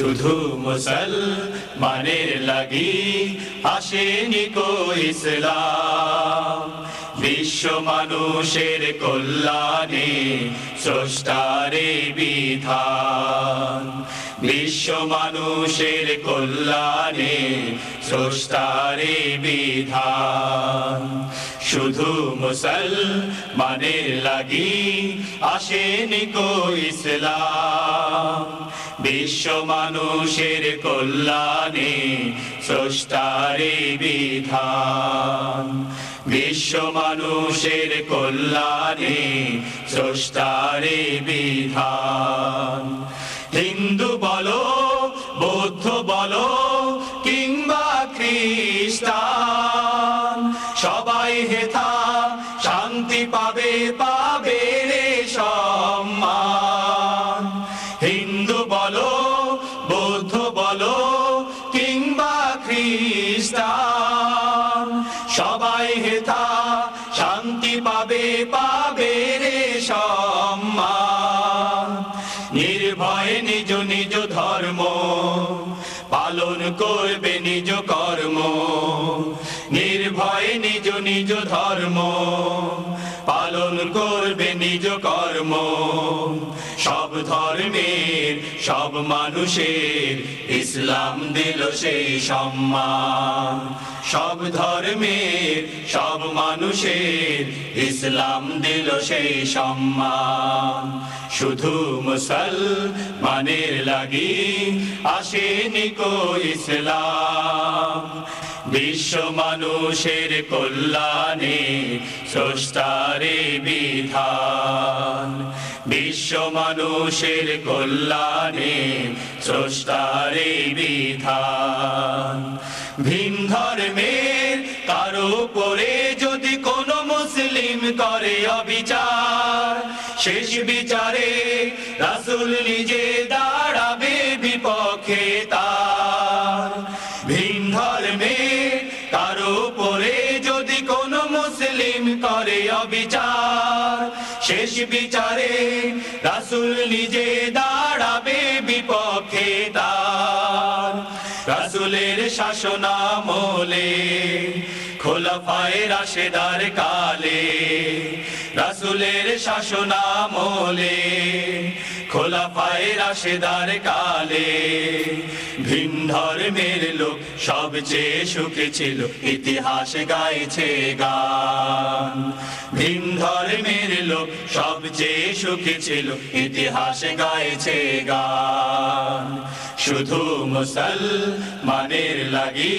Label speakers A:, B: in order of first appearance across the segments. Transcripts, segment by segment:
A: শুধু মুসল মানের লাগি আসেনি কো ইসলাম। বিশ্ব মানুষের কল্যাণে স্রষ্টারে বিধান। বিশ্ব মানুষের কল্যাণে স্রষ্টারে বিধান। শুধু মুসল মানের লাগি আসেনি কো ইসলাম। বিশ্ব মানুষের কল্যাণে স্রষ্টারে বিধান। বিশ্ব মানুষের কল্যাণে স্রষ্টারে বিধান। হিন্দু বলো, বৌদ্ধ বলো, কিংবা খ্রিস্টান, সবাই হেথা শান্তি পাবে পাবে সবাই হেথা শান্তি পাবে পাবে রে সম্মান। নির্ভয় নিজ নিজ ধর্ম পালন করবে নিজ কর্ম। নির্ভয় নিজ নিজ ধর্ম পালন করবে নিজ কর্ম। সব ধর্মের, সব মানুষের ইসলাম দিল সেই সম্মান। সব ধর্মের, সব মানুষের ইসলাম দিল সেই সম্মান। শুধু মুসল মানের লাগি আসেনি কো ইসলাম। বিশ্ব মানুষের কল্যাণে স্রষ্টারে বিধান। বিশ্ব মানুষের কল্যাণে স্রষ্টারে বিধান। ভিন ধর্মের কারও পরে যদি কোনো মুসলিম করে অবিচার, শেষ বিচারে রাসুল নিজে দাঁড়াবে বিপক্ষে তার। ভিন ধর্মের কারও পরে যদি কোনো মুসলিম করে অবিচার শেষ বিচারে। রাসুল নিজে দাঁড়াবে বিপক্ষে তার। রাসুলের শাসনামলে খোলাফায় রাশেদার কালে। রাসুলের শাসনামলে খোলাফায় রাশেদার কালে। ভিন ধর্মের লোক সবচেয়ে সুখে ছিল, ইতিহাস গাইছে গান। ভিন ধর্মের লোক সবচেয়ে সুখে ছিল, ইতিহাস গাইছে গান। শুধু মুসল মানের লাগি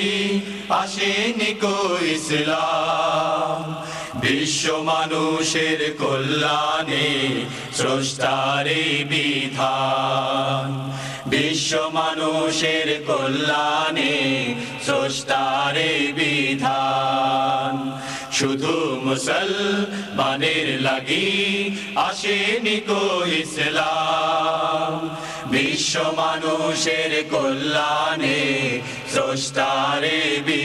A: আসেনি কো ইসলাম। বিশ্ব মানুষের কল্যাণে স্রষ্টারে বিধান। বিশ্ব মানুষের কল্যাণে স্রষ্টারে বিধান। শুধু মুসল মানের লাগি আসেনি কো ইসলাম। বিশ্ব মানুষের কল্যাণে স্রষ্টারে বিধান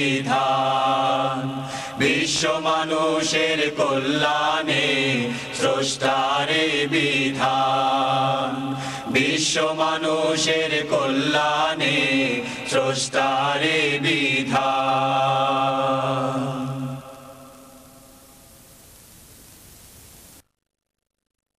A: বিশ্ব মানুষের কল্যাণে স্রষ্টারে বিধান। বিশ্ব মানুষের কল্যাণে স্রষ্টারে বিধান।